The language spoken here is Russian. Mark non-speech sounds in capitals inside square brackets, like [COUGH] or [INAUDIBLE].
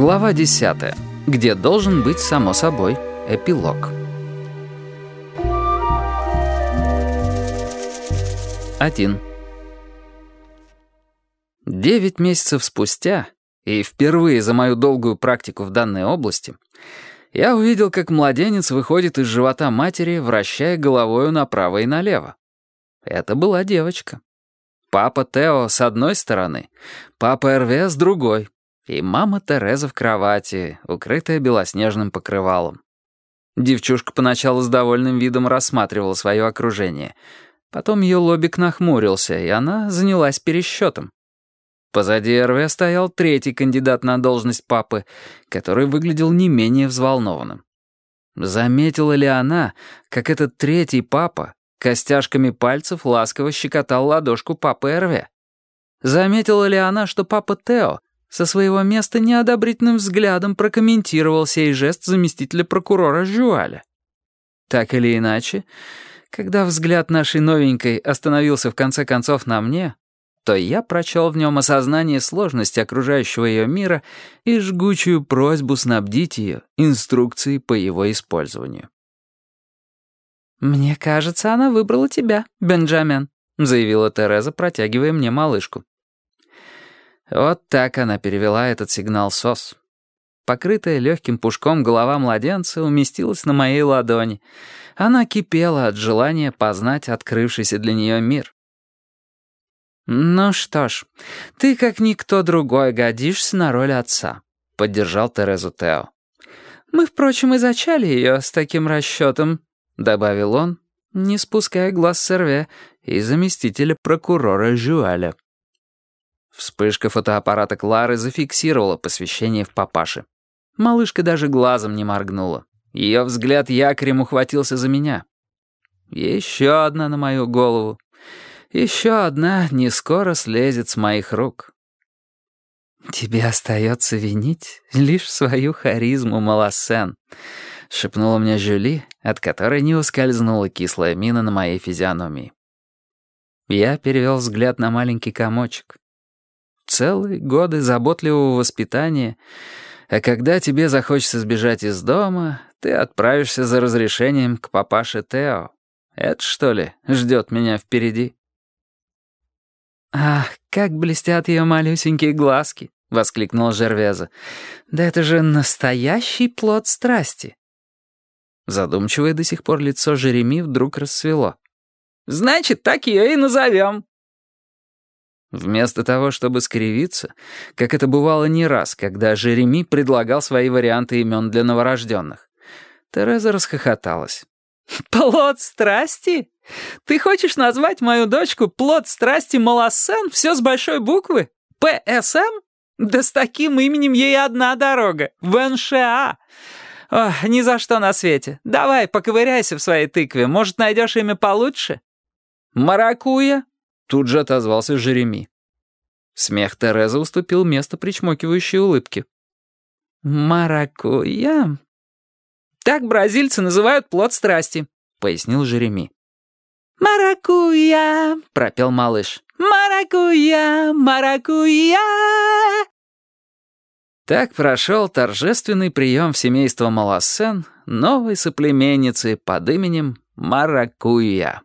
Глава 10. Где должен быть, само собой, эпилог. Один. Девять месяцев спустя, и впервые за мою долгую практику в данной области, я увидел, как младенец выходит из живота матери, вращая головою направо и налево. Это была девочка. Папа Тео с одной стороны, папа Эрве с другой, и мама Тереза в кровати, укрытая белоснежным покрывалом. Девчушка поначалу с довольным видом рассматривала свое окружение. Потом ее лобик нахмурился, и она занялась пересчетом. Позади РВ стоял третий кандидат на должность папы, который выглядел не менее взволнованным. Заметила ли она, как этот третий папа костяшками пальцев ласково щекотал ладошку папы РВ? Заметила ли она, что папа Тео со своего места неодобрительным взглядом прокомментировал сей жест заместителя прокурора Жуаля. Так или иначе, когда взгляд нашей новенькой остановился в конце концов на мне, то я прочел в нем осознание сложности окружающего ее мира и жгучую просьбу снабдить ее инструкцией по его использованию. «Мне кажется, она выбрала тебя, Бенджамен», заявила Тереза, протягивая мне малышку. Вот так она перевела этот сигнал СОС. Покрытая легким пушком голова младенца уместилась на моей ладони. Она кипела от желания познать открывшийся для нее мир. «Ну что ж, ты, как никто другой, годишься на роль отца», — поддержал Терезу Тео. «Мы, впрочем, и зачали ее с таким расчетом», — добавил он, не спуская глаз с Эрве и заместителя прокурора Жуаля. Вспышка фотоаппарата Клары зафиксировала посвящение в папаше. Малышка даже глазом не моргнула. Ее взгляд якорем ухватился за меня. Еще одна на мою голову. Еще одна не скоро слезет с моих рук. «Тебе остается винить лишь свою харизму, Малосен», — шепнула мне Жюли, от которой не ускользнула кислая мина на моей физиономии. Я перевел взгляд на маленький комочек. Целые годы заботливого воспитания, а когда тебе захочется сбежать из дома, ты отправишься за разрешением к папаше Тео. Это, что ли, ждет меня впереди? «Ах, как блестят ее малюсенькие глазки!» — воскликнул Жервеза. «Да это же настоящий плод страсти!» Задумчивое до сих пор лицо Жереми вдруг расцвело. «Значит, так ее и назовем!» Вместо того, чтобы скривиться, как это бывало не раз, когда Жереми предлагал свои варианты имен для новорожденных, Тереза расхохоталась. [LAUGHS] «Плод страсти? Ты хочешь назвать мою дочку плод страсти Малосен, все с большой буквы? ПСМ? Да с таким именем ей одна дорога, в НША. Ни за что на свете. Давай, поковыряйся в своей тыкве, может, найдешь имя получше?» «Маракуя?» Тут же отозвался Жереми. Смех Терезы уступил место причмокивающей улыбке. «Маракуя?» «Так бразильцы называют плод страсти», — пояснил Жереми. «Маракуя!» — пропел малыш. «Маракуя! Маракуя!» Так прошел торжественный прием в семейство Малассен новой соплеменницы под именем Маракуя.